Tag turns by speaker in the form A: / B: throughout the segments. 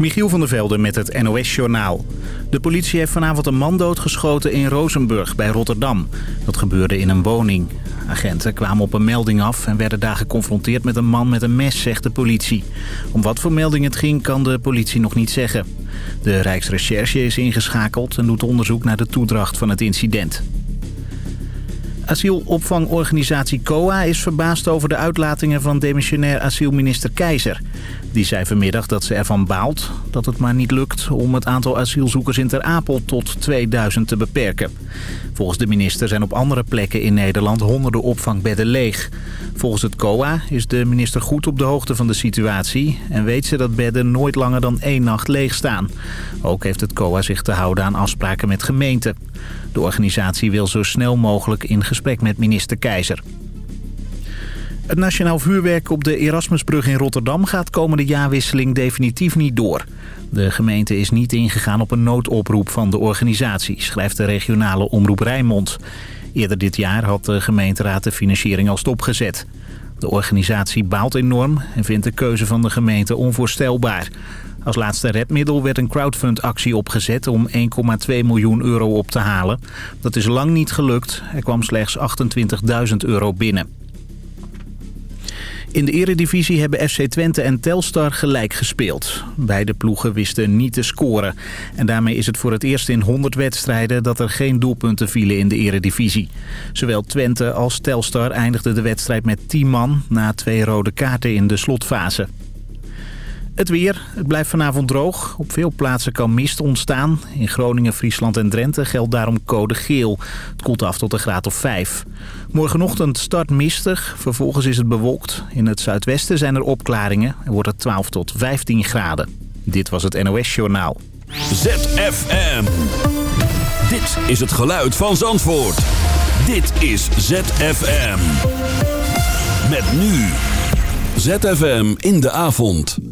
A: Michiel van der Velde met het NOS-journaal. De politie heeft vanavond een man doodgeschoten in Rozenburg bij Rotterdam. Dat gebeurde in een woning. Agenten kwamen op een melding af en werden daar geconfronteerd met een man met een mes, zegt de politie. Om wat voor melding het ging kan de politie nog niet zeggen. De Rijksrecherche is ingeschakeld en doet onderzoek naar de toedracht van het incident. Asielopvangorganisatie COA is verbaasd over de uitlatingen van demissionair asielminister Keizer. Die zei vanmiddag dat ze ervan baalt dat het maar niet lukt om het aantal asielzoekers in Ter Apel tot 2000 te beperken. Volgens de minister zijn op andere plekken in Nederland honderden opvangbedden leeg. Volgens het COA is de minister goed op de hoogte van de situatie en weet ze dat bedden nooit langer dan één nacht leeg staan. Ook heeft het COA zich te houden aan afspraken met gemeenten. De organisatie wil zo snel mogelijk in gesprek met minister Keizer. Het nationaal vuurwerk op de Erasmusbrug in Rotterdam gaat komende jaarwisseling definitief niet door. De gemeente is niet ingegaan op een noodoproep van de organisatie, schrijft de regionale omroep Rijnmond. Eerder dit jaar had de gemeenteraad de financiering al stopgezet. De organisatie baalt enorm en vindt de keuze van de gemeente onvoorstelbaar. Als laatste redmiddel werd een crowdfund-actie opgezet om 1,2 miljoen euro op te halen. Dat is lang niet gelukt. Er kwam slechts 28.000 euro binnen. In de eredivisie hebben FC Twente en Telstar gelijk gespeeld. Beide ploegen wisten niet te scoren. En daarmee is het voor het eerst in 100 wedstrijden dat er geen doelpunten vielen in de eredivisie. Zowel Twente als Telstar eindigden de wedstrijd met 10 man... na twee rode kaarten in de slotfase. Het weer. Het blijft vanavond droog. Op veel plaatsen kan mist ontstaan. In Groningen, Friesland en Drenthe geldt daarom code geel. Het koelt af tot een graad of 5. Morgenochtend start mistig. Vervolgens is het bewolkt. In het zuidwesten zijn er opklaringen. En wordt het 12 tot 15 graden. Dit was het NOS Journaal.
B: ZFM. Dit is het geluid van Zandvoort. Dit is ZFM. Met nu. ZFM in de avond.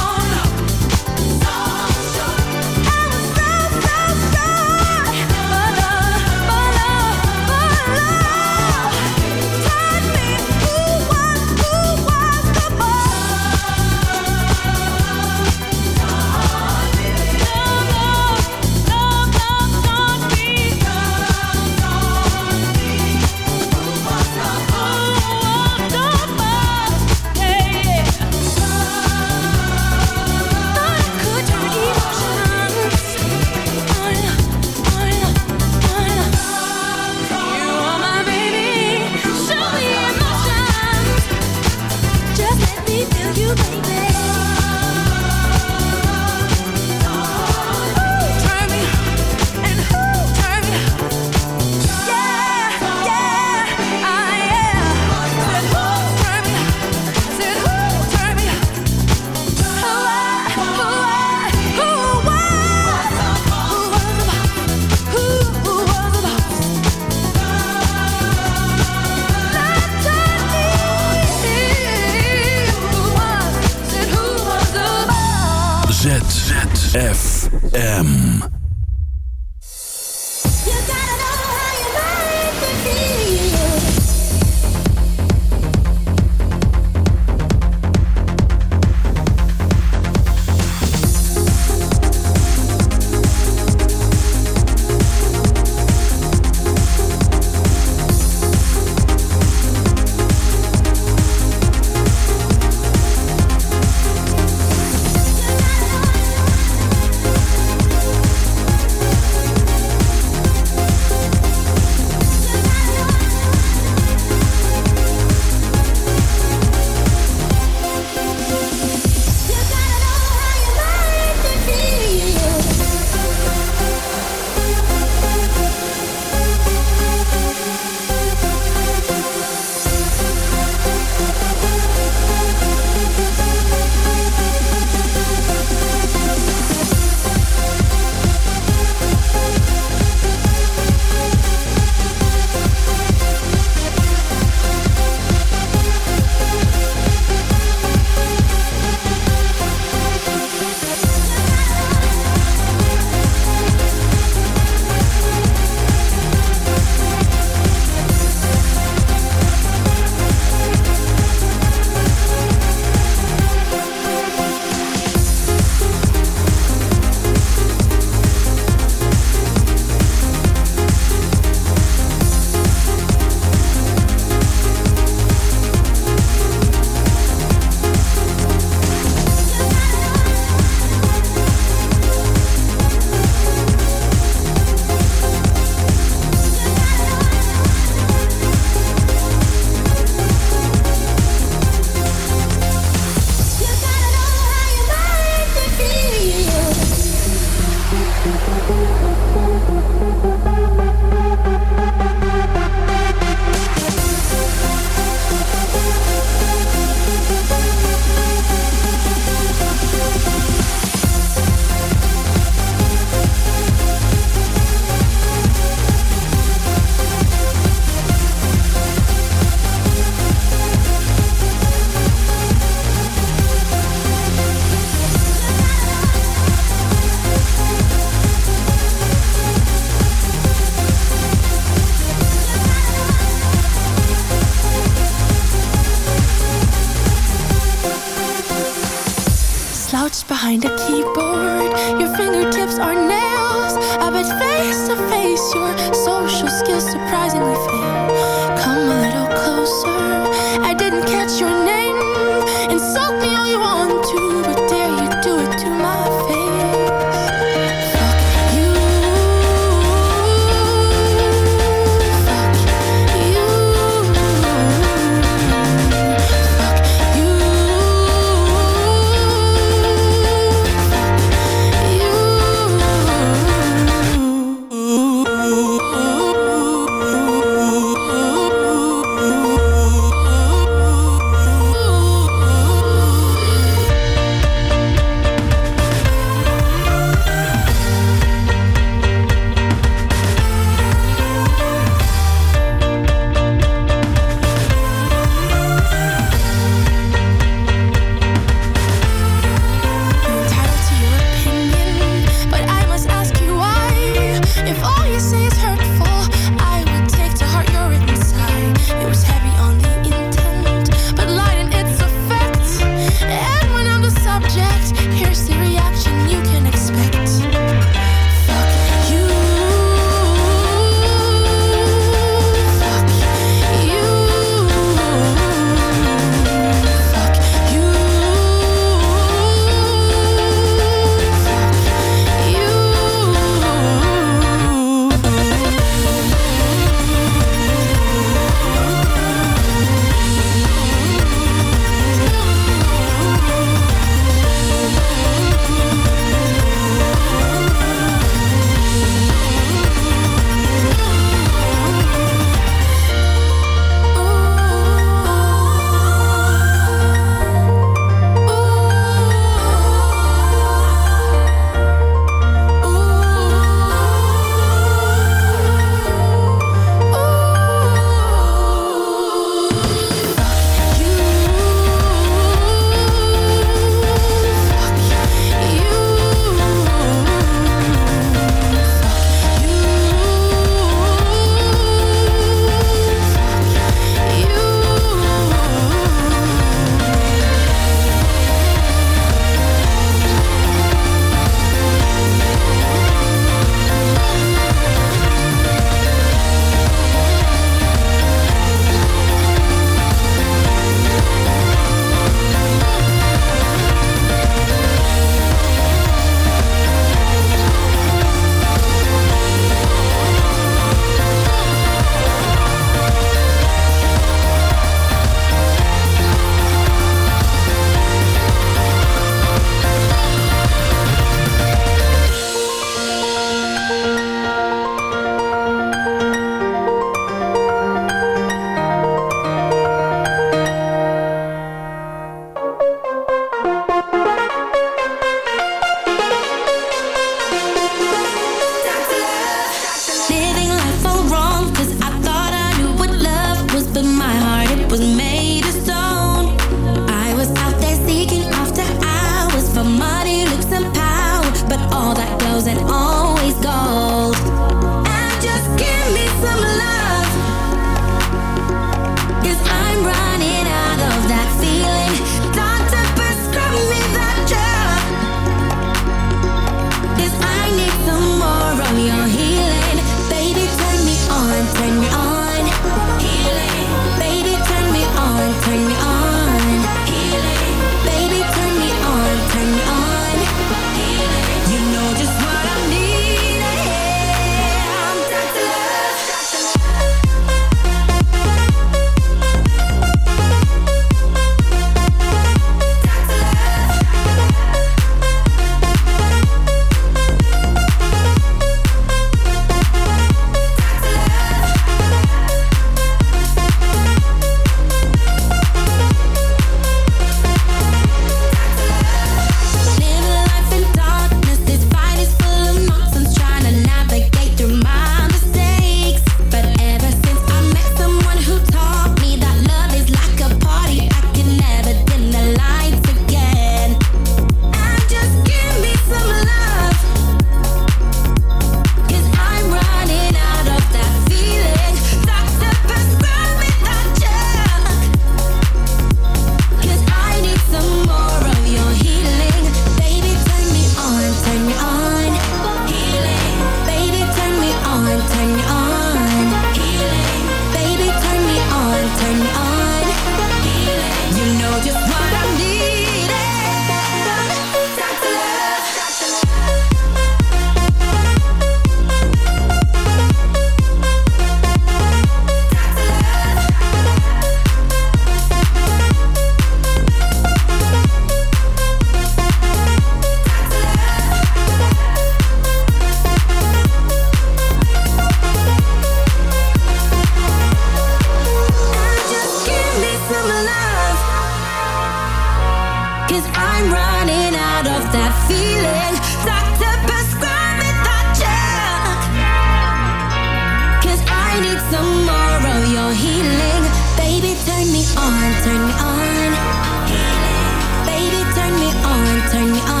C: Turn
D: on.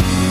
D: Peace.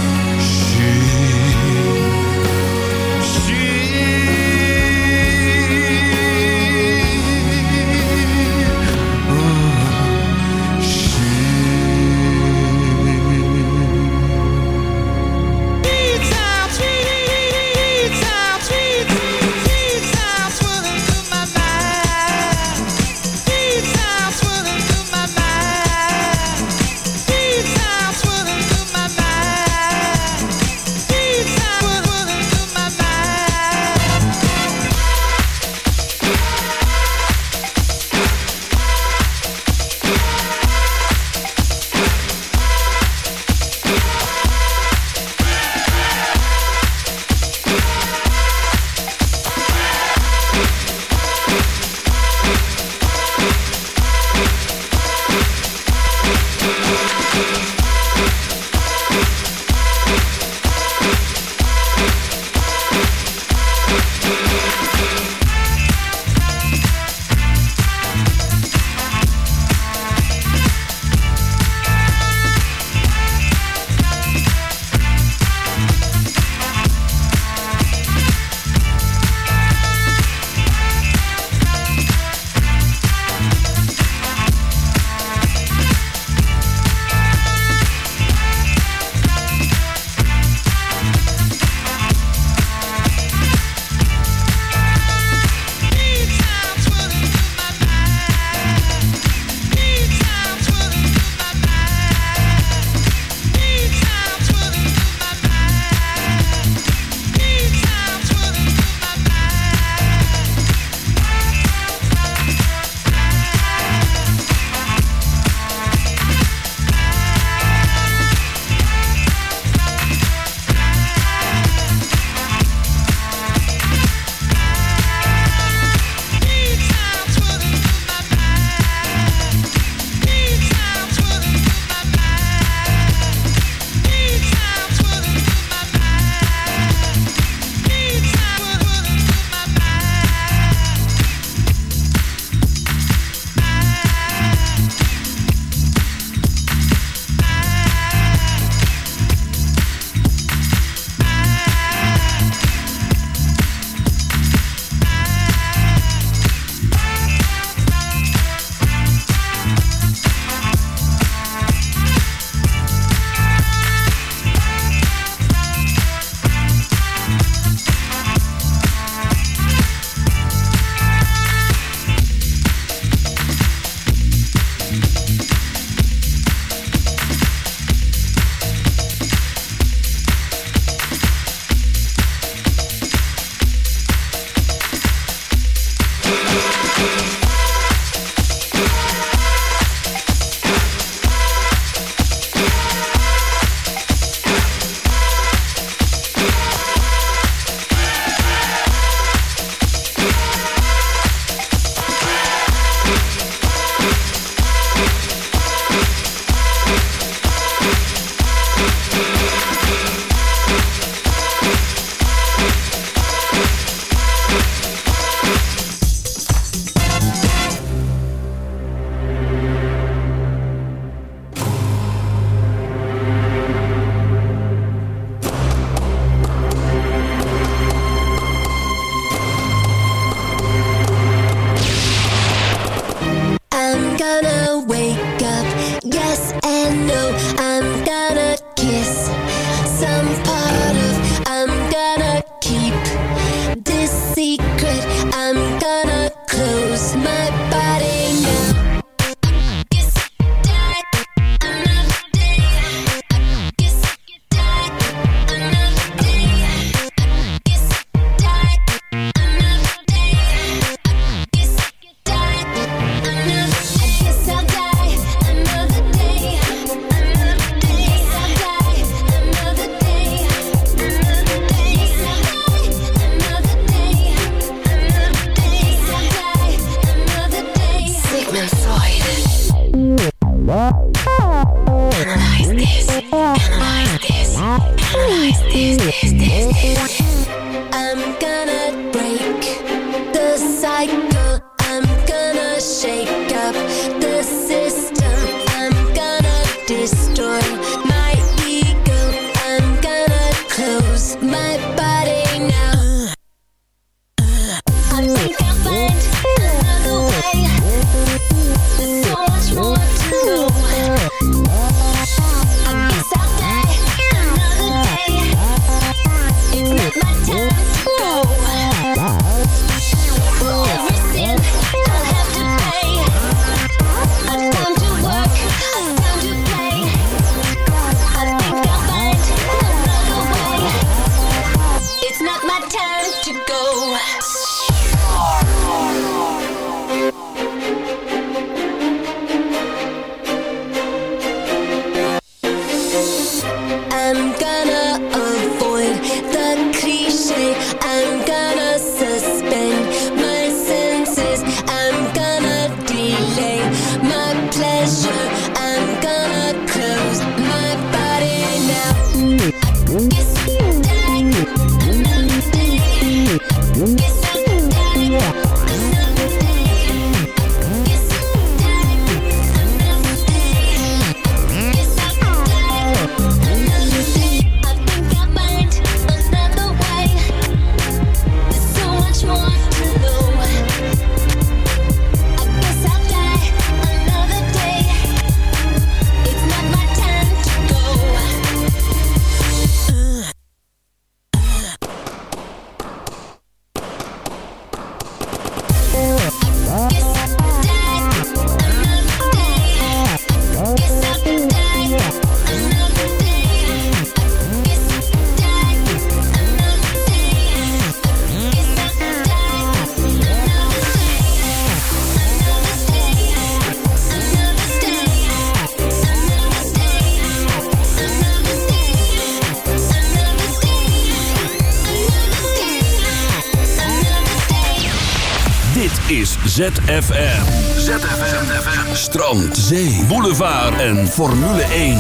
D: ZFM. ZFM. Strand, zee, boulevard en Formule 1.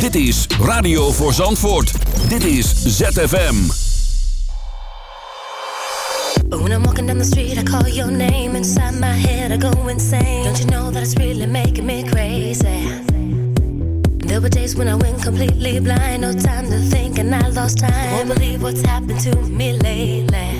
D: Dit is Radio voor Zandvoort. Dit is ZFM.
C: When I'm walking down the street, I call your name. Inside my head, I go insane. Don't you know that it's really making me crazy? There were days when I went completely blind. No time to think, and I lost time. Won't believe what's happened to me lately.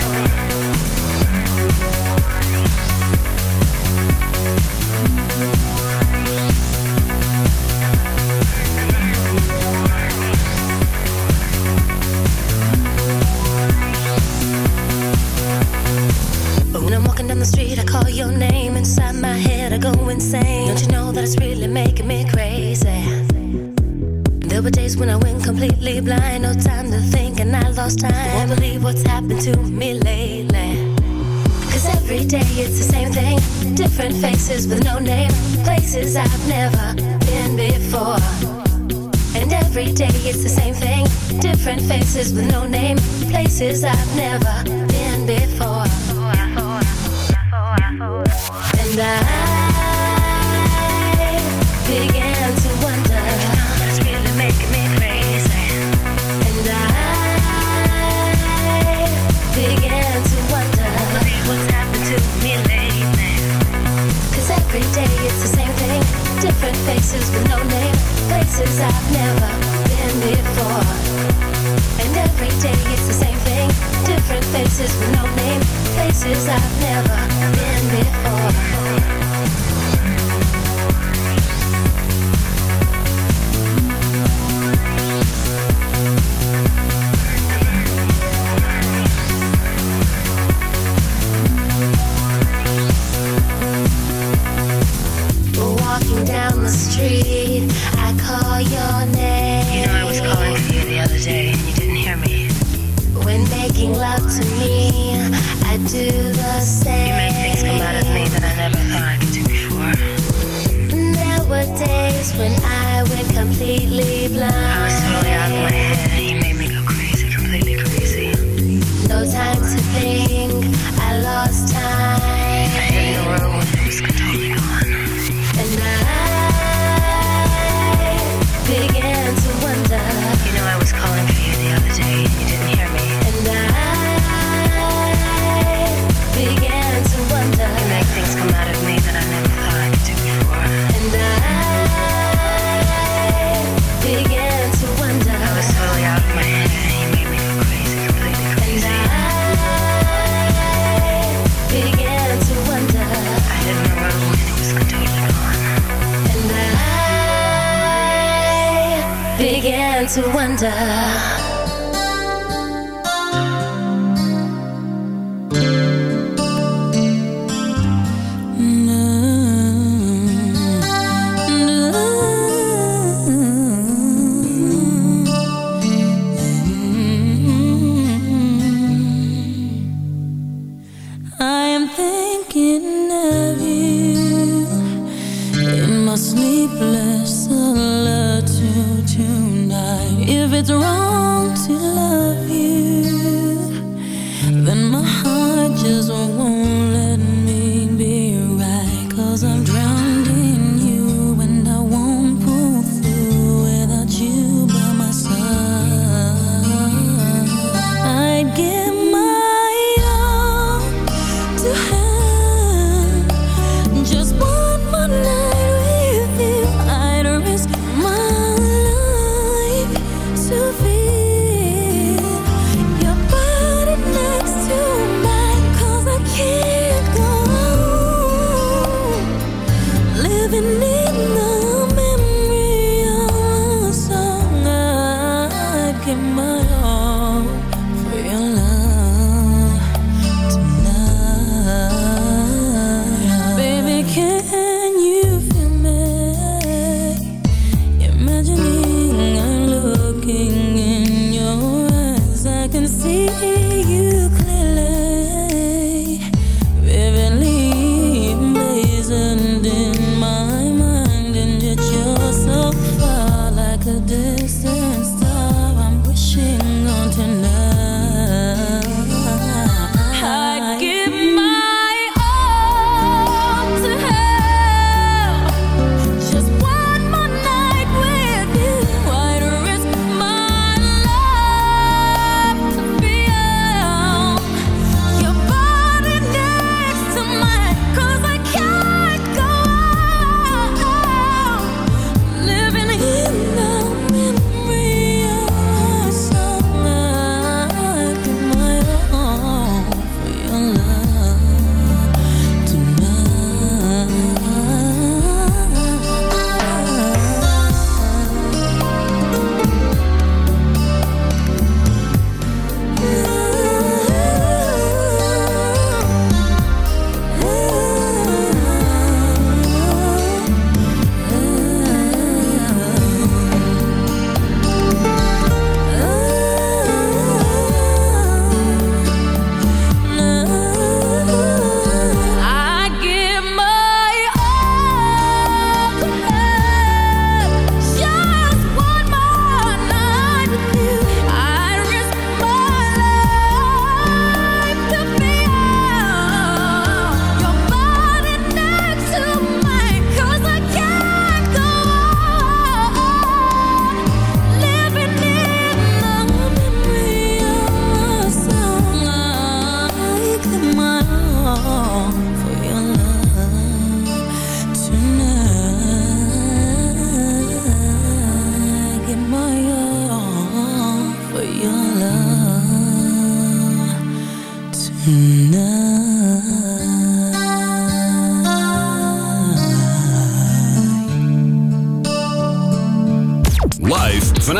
C: places I've never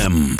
E: ZFM.